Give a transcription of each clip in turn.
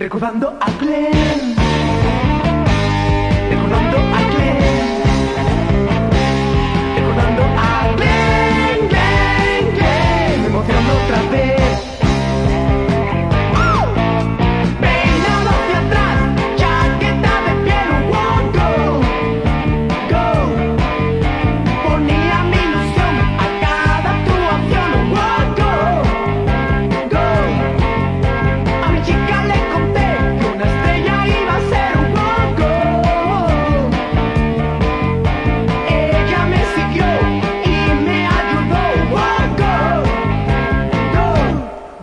Recordando a Glenn. Recordando a Glenn.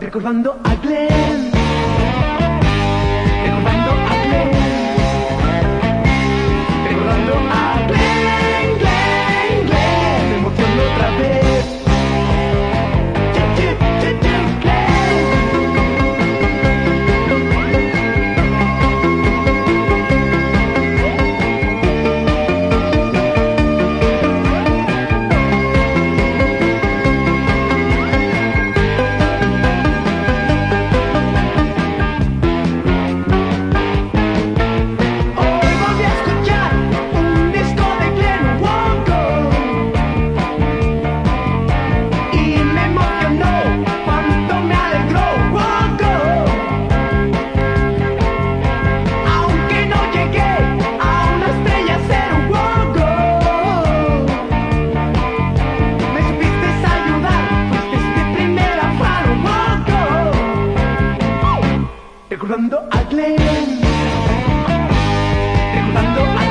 recordando a Glenn. Recordando